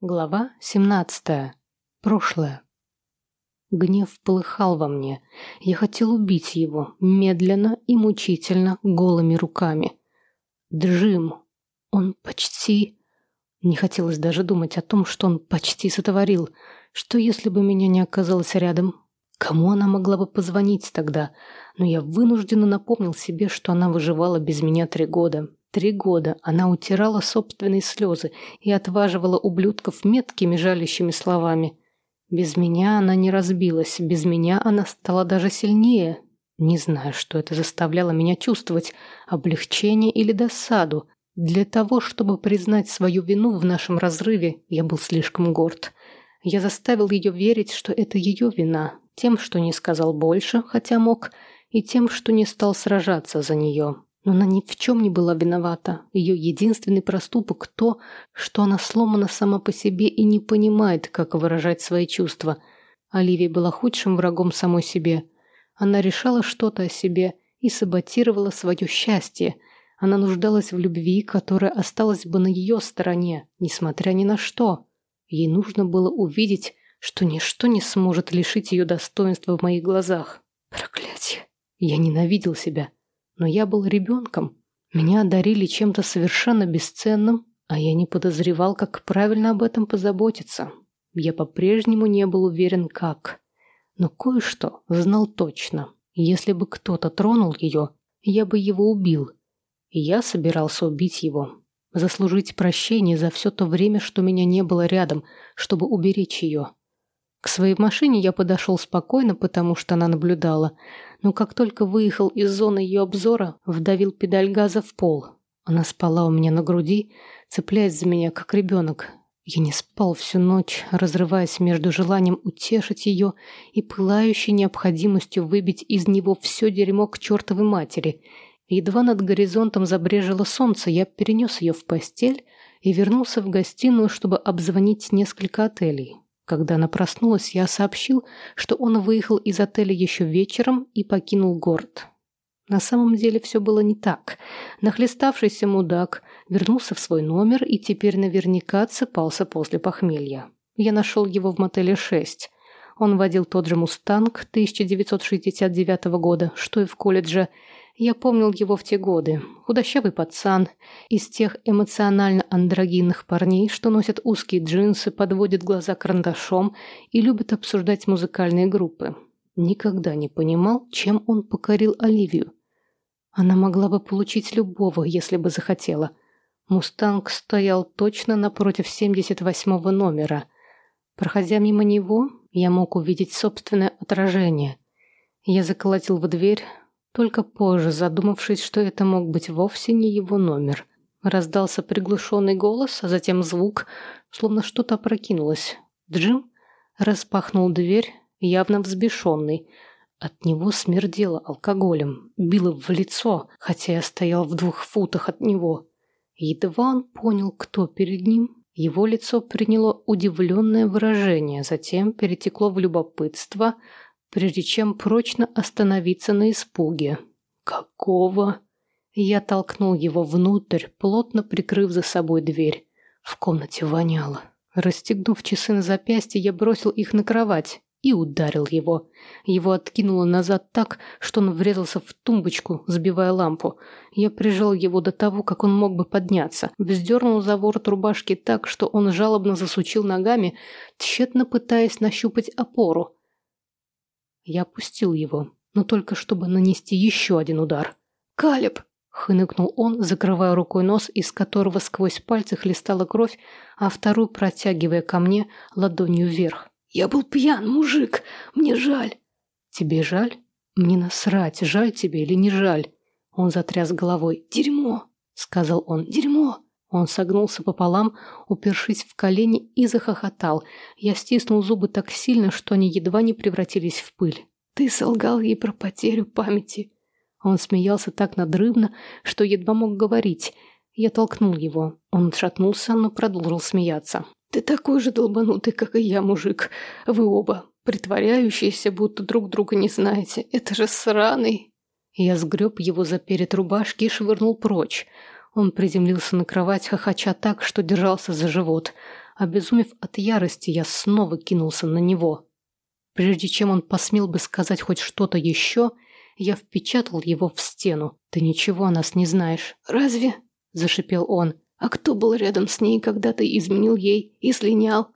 Глава 17. Прошлое. Гнев полыхал во мне. Я хотел убить его, медленно и мучительно, голыми руками. Джим. Он почти... Не хотелось даже думать о том, что он почти сотворил. Что если бы меня не оказалось рядом? Кому она могла бы позвонить тогда? Но я вынужденно напомнил себе, что она выживала без меня три года. Три года она утирала собственные слезы и отваживала ублюдков меткими жалящими словами. Без меня она не разбилась, без меня она стала даже сильнее. Не знаю, что это заставляло меня чувствовать, облегчение или досаду. Для того, чтобы признать свою вину в нашем разрыве, я был слишком горд. Я заставил ее верить, что это ее вина, тем, что не сказал больше, хотя мог, и тем, что не стал сражаться за нее. Но она ни в чем не была виновата. Ее единственный проступок – то, что она сломана сама по себе и не понимает, как выражать свои чувства. Оливия была худшим врагом самой себе. Она решала что-то о себе и саботировала свое счастье. Она нуждалась в любви, которая осталась бы на ее стороне, несмотря ни на что. Ей нужно было увидеть, что ничто не сможет лишить ее достоинства в моих глазах. Проклятие. Я ненавидел себя. Но я был ребенком. Меня одарили чем-то совершенно бесценным, а я не подозревал, как правильно об этом позаботиться. Я по-прежнему не был уверен, как. Но кое-что знал точно. Если бы кто-то тронул ее, я бы его убил. И я собирался убить его. Заслужить прощение за все то время, что меня не было рядом, чтобы уберечь ее. К своей машине я подошел спокойно, потому что она наблюдала, но как только выехал из зоны ее обзора, вдавил педаль газа в пол. Она спала у меня на груди, цепляясь за меня, как ребенок. Я не спал всю ночь, разрываясь между желанием утешить ее и пылающей необходимостью выбить из него все дерьмо к чертовой матери. Едва над горизонтом забрежило солнце, я перенес ее в постель и вернулся в гостиную, чтобы обзвонить несколько отелей. Когда она проснулась, я сообщил, что он выехал из отеля еще вечером и покинул город. На самом деле все было не так. Нахлеставшийся мудак вернулся в свой номер и теперь наверняка отсыпался после похмелья. Я нашел его в мотеле 6. Он водил тот же «Мустанг» 1969 года, что и в колледже, я помнил его в те годы. Худощавый пацан, из тех эмоционально-андрогинных парней, что носят узкие джинсы, подводят глаза карандашом и любят обсуждать музыкальные группы. Никогда не понимал, чем он покорил Оливию. Она могла бы получить любого, если бы захотела. «Мустанг» стоял точно напротив 78-го номера. Проходя мимо него, я мог увидеть собственное отражение. Я заколотил в дверь, только позже, задумавшись, что это мог быть вовсе не его номер. Раздался приглушенный голос, а затем звук, словно что-то опрокинулось. Джим распахнул дверь, явно взбешенный. От него смердело алкоголем, било в лицо, хотя я стоял в двух футах от него. Едва он понял, кто перед ним, его лицо приняло удивленное выражение, затем перетекло в любопытство, прежде чем прочно остановиться на испуге. «Какого?» Я толкнул его внутрь, плотно прикрыв за собой дверь. В комнате воняло. Расстегнув часы на запястье, я бросил их на кровать и ударил его. Его откинуло назад так, что он врезался в тумбочку, сбивая лампу. Я прижал его до того, как он мог бы подняться, вздернул за ворот рубашки так, что он жалобно засучил ногами, тщетно пытаясь нащупать опору. Я опустил его, но только чтобы нанести еще один удар. «Калеб!» — хныкнул он, закрывая рукой нос, из которого сквозь пальцы хлестала кровь, а вторую протягивая ко мне ладонью вверх. «Я был пьян, мужик! Мне жаль!» «Тебе жаль? Мне насрать, жаль тебе или не жаль?» Он затряс головой. «Дерьмо!» — сказал он. «Дерьмо!» Он согнулся пополам, упершись в колени, и захохотал. Я стиснул зубы так сильно, что они едва не превратились в пыль. «Ты солгал ей про потерю памяти». Он смеялся так надрывно, что едва мог говорить. Я толкнул его. Он отшатнулся, но продолжил смеяться. «Ты такой же долбанутый, как и я, мужик. Вы оба, притворяющиеся, будто друг друга не знаете. Это же сраный...» Я сгреб его за перед рубашки и швырнул прочь. Он приземлился на кровать, хохоча так, что держался за живот. Обезумев от ярости, я снова кинулся на него. Прежде чем он посмел бы сказать хоть что-то еще, я впечатал его в стену. «Ты ничего о нас не знаешь». «Разве?» – зашипел он. «А кто был рядом с ней, когда ты изменил ей и слинял?»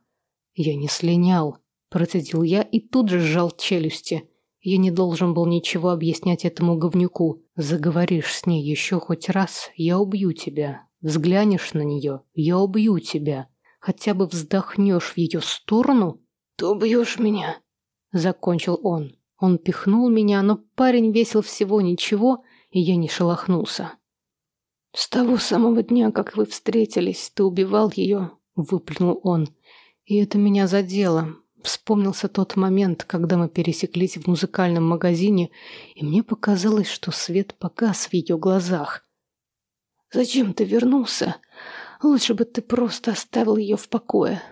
«Я не слинял», – процедил я и тут же сжал челюсти. Я не должен был ничего объяснять этому говнюку. Заговоришь с ней еще хоть раз, я убью тебя. Взглянешь на нее, я убью тебя хотя бы вздохнешь в ее сторону, то убьешь меня», — закончил он. Он пихнул меня, но парень весил всего ничего, и я не шелохнулся. «С того самого дня, как вы встретились, ты убивал ее», — выплюнул он. И это меня задело. Вспомнился тот момент, когда мы пересеклись в музыкальном магазине, и мне показалось, что свет погас в ее глазах. «Зачем ты вернулся? Лучше бы ты просто оставил ее в покое.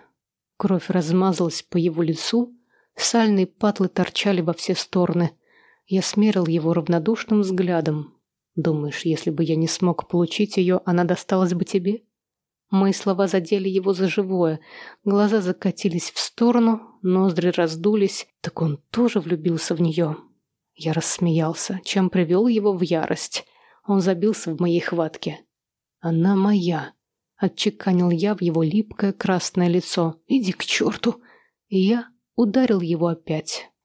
Кровь размазалась по его лицу, сальные патлы торчали во все стороны. Я смерил его равнодушным взглядом. Думаешь, если бы я не смог получить ее, она досталась бы тебе? Мои слова задели его за живое. Глаза закатились в сторону, ноздри раздулись. Так он тоже влюбился в нее. Я рассмеялся, чем привел его в ярость. Он забился в моей хватке. Она моя. Отчеканил я в его липкое красное лицо. «Иди к черту!» И я ударил его опять.